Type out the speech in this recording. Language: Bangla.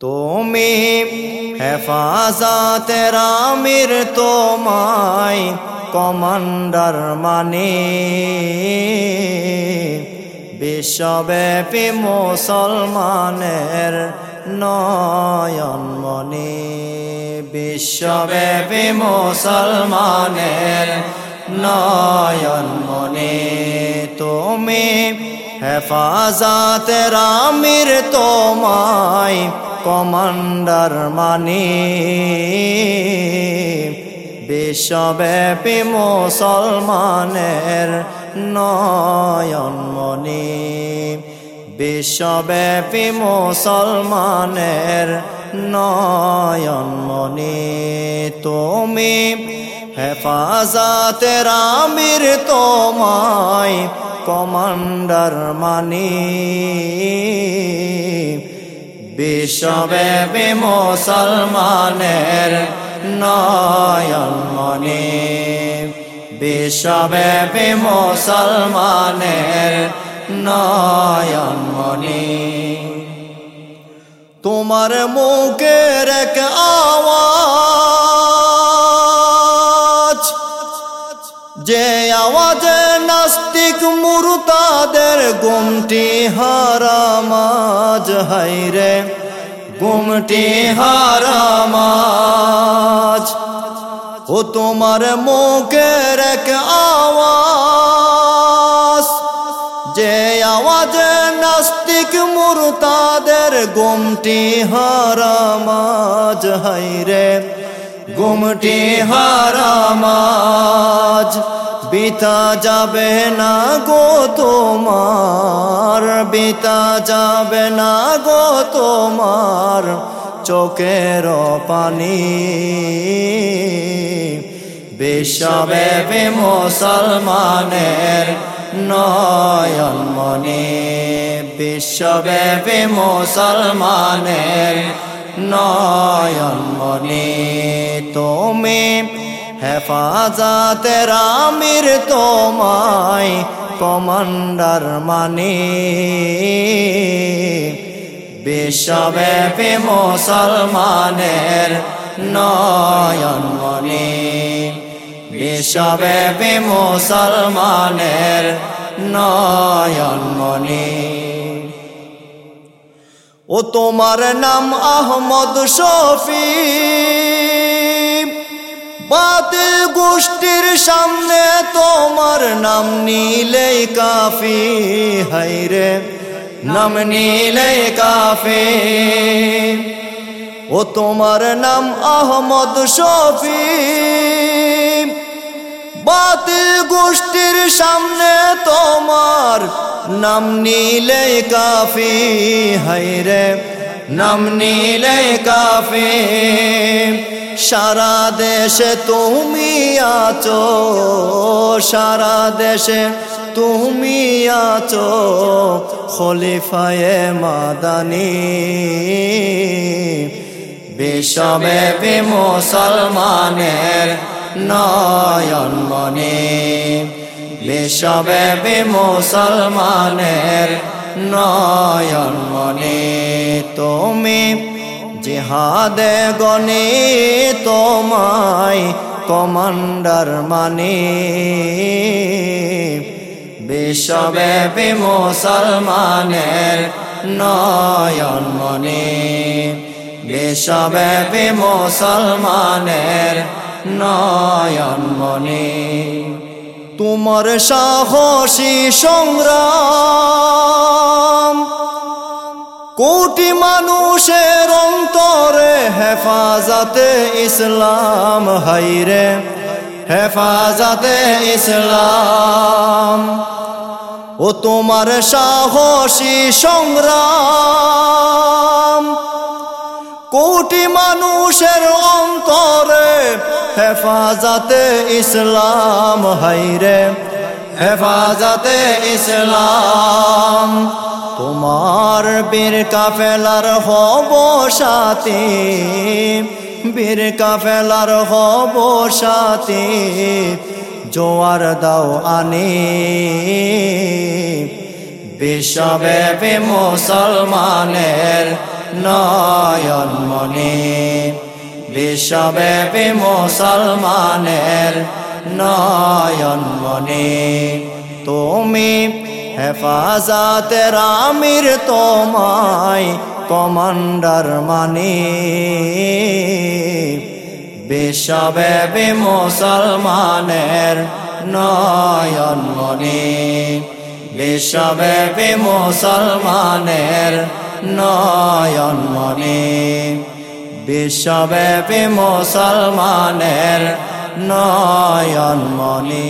তুমি হেফাজতের আমির তোমায় কমান্ডার মানে বিশ্বব্যাপী মুসলমানের নয়ন মনে বিশ্বব্যাপী মুসলমানের নয়ন মনে তুমি হেফাজতের আমির তোমায় কমান্ডার মানি বিশ্বব্যাপী মুসলমানের নয়নমণি বিশ্বব্যাপী মুসলমানের নয়নমণি তুমি হেফাজতের আমির তোমায় কমান্ডার মানি। বিশ্বব্যাপী মুসলমানের নয়নমণি বিশ্বব্যাপী মুসলমানের নয়নমণি তোমার মুখের এক আওয়াজ, যে আওয়াজে নাস্তিক মুরতাদের গুমটি হারামাজ হাইরে গুমটি হারামাজ ও তোমার মুখের এক আওয়াজ, যে আওয়াজে নাস্তিক মুরতাদের গুমটি হারামাজ হাইরে গুমটি হারামাজ বিতা যাবে না গো তোমার, বিতা যাবে না গো তোমার চোখের পানি। বিশ্বব্যাপী মুসলমানের নয়নমণি বিশ্বব্যাপী মুসলমানের নয়নমণি তুমি হেফাজতের আমির তোমায় কমান্ডার মানি। বিশ্বব্যাপী মুসলমানের নয়নমণি বিশ্বব্যাপী মুসলমানের নয়নমণি ও তোমার নাম আহমদ শফি। বাতিল গোষ্ঠীর সামনে তোমার নাম নীলে কাফি হাইরে নাম নীলে কাফি। ও তোমার নাম আহমদ শফি। বাতিল গোষ্ঠীর সামনে তোমার নাম নীলে কাফি হাইরে নাম নীলে কাফি। সারা দেশে তুমি আছো, সারা দেশে তুমি আছো, খলিফায়ে মাদানী। বিশ্বব্যাপী মুসলমানের নয়নমণি বিশ্বব্যাপী মুসলমানের নয়নমণি তুমি জিহাদে গণি তোমায় কমান্ডার মানি। বিশ্বব্যাপী মুসলমানের নয়নমণি বিশ্বব্যাপী মুসলমানের নয়নমণি তোমার সাহসী সংগ্রাম কোটি মানুষের অন্তরে হেফাজতে ইসলাম হাইরে হেফাজতে ইসলাম। ও তোমার সাহসী সংগ্রাম। কোটি মানুষের অন্তরে হেফাজতে ইসলাম হাইরে হেফাজতে ইসলাম। তোমার বীর কাফেলার হব সাথী, বীর কাফেলার হব সাথী, জোয়ার দাও আনি। বিশ্বব্যাপী মুসলমানের নয়নমণি বিশ্বব্যাপী মুসলমানের নয়ন মনে। তুমি হেফাজতের আমির তোমায় কমান্ডার মানি। বিশ্বব্যাপী মুসলমানের নয়নমণি বিশ্বব্যাপী মুসলমানের নয়নমণি বিশ্বব্যাপী মুসলমানের নয়নমণি